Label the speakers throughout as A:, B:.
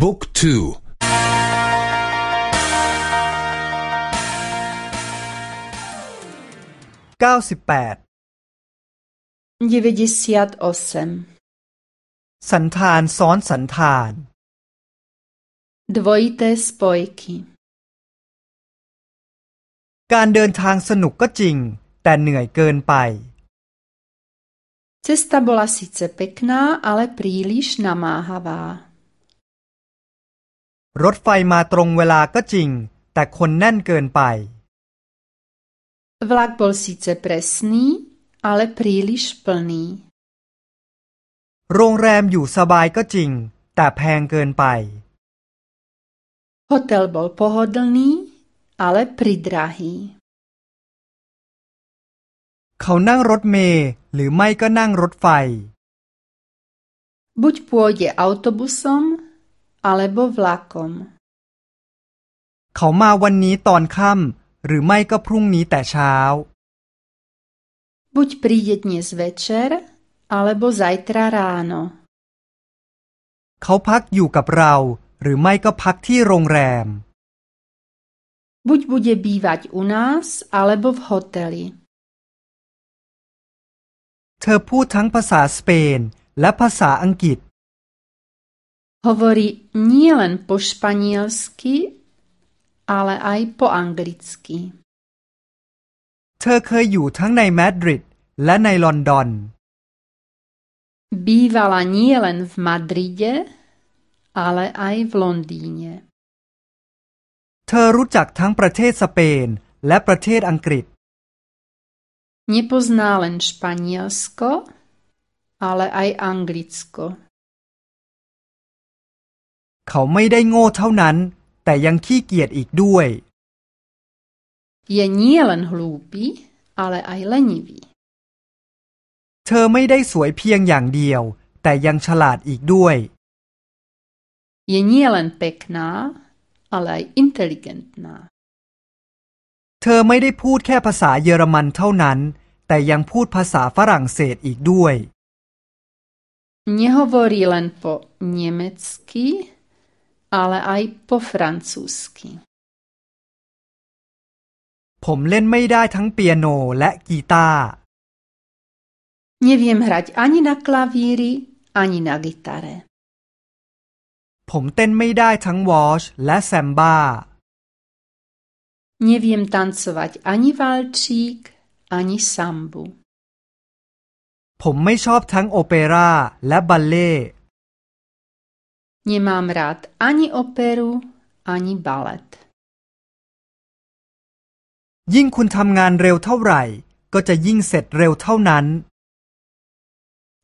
A: บุ๊กทู
B: เก้าสิบแปดสันธานซ้อนสันธาน
C: Dvojité spojky
B: การเดินทางสนุกก็จริง แต่เหนื่อยเกินไป
C: Cesta bola síce pekná, ale príliš namáhavá.
B: รถไฟมาตรงเวลาก็จริง แต่คนแน่นเกินไป
C: Vlak bol síce presný, ale príliš plný.
B: โรงแรมอยู่สบายก็จริง แต่แพงเกินไป
C: Hotel bol pohodlný, ale pridrahý.
B: เขานั่งรถเมล์หรือไม่ก็นั่งรถไฟ
C: Buď pôjde autobusom, alebo vlakom.
B: เขามาวันนี้ตอนค่ำหรือไม่ก็พรุ่งนี้แต่เช้า
C: Buď príde dnes večer, alebo zajtra ráno.
B: เขาพักอยู่กับเรา หรือไม่ก็พักที่โรงแรม
C: Buď bude bývať u nás, alebo v hoteli.
B: เธอพูดทั้งภาษาสเปนและภาษาอังกฤษ
C: Hovorí nielen po španielsky, ale aj po anglicky.
B: เธอเคยอยู่ทั้งในมาดริดและในลอนดอน
C: Bývala nielen v Madride, ale aj v Londýne.
B: เธอรู้จักทั้งประเทศสเปนและประเทศอังกฤษ
C: Nepozná len Španielsko, ale aj Anglicko.
B: เขาไม่ได้โง่เท่านั้น แต่ยังขี้เกียจอีกด้วย
C: Je nielen hlúpy, ale aj lenivý.
B: เธอไม่ได้สวยเพียงอย่างเดียว แต่ยังฉลาดอีกด้วย
C: Je nielen pekná, ale aj inteligentná.
B: เธอไม่ได้พูดแค่ภาษาเยอรมันเท่านั้น แต่ยังพูดภาษาฝรั่งเศสอีกด้วย
C: Nehovorí len po nemecky, ale aj po francúzsky.
B: ผมเล่นไม่ได้ทั้งเปียโนและกีตาร์
C: Neviem hrať ani na klavíri, ani na gitare.
B: ผมเต้นไม่ได้ทั้งวอชและแซมบ้า
C: Neviem tancovať ani valčík, ani sambu.
B: ผมไม่ชอบทั้งโอเปร่าและบัลเล่
C: Nemám rád ani operu, ani balet.
B: ยิ่งคุณทำงานเร็วเท่าไหร่ ก็จะยิ่งเสร็จเร็วเท่านั้น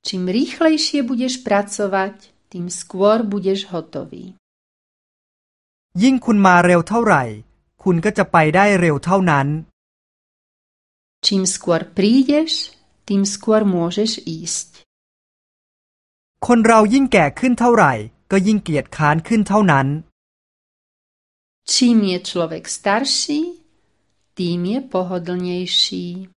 C: Čím rýchlejšie budeš pracovať, tým skôr budeš hotový.
B: ยิ่งคุณมาเร็วเท่าไหร่ คุณก็จะไปได้เร็วเท่านั้น
C: Čím skôr prídeš, tým skôr môžeš ísť.
B: คนเรายิ่งแก่ขึ้นเท่าไหร่ ก็ยิ่งเกียจค้านขึ้นเท่านั้น
C: Čím je človek starší, tým je pohodlnejší.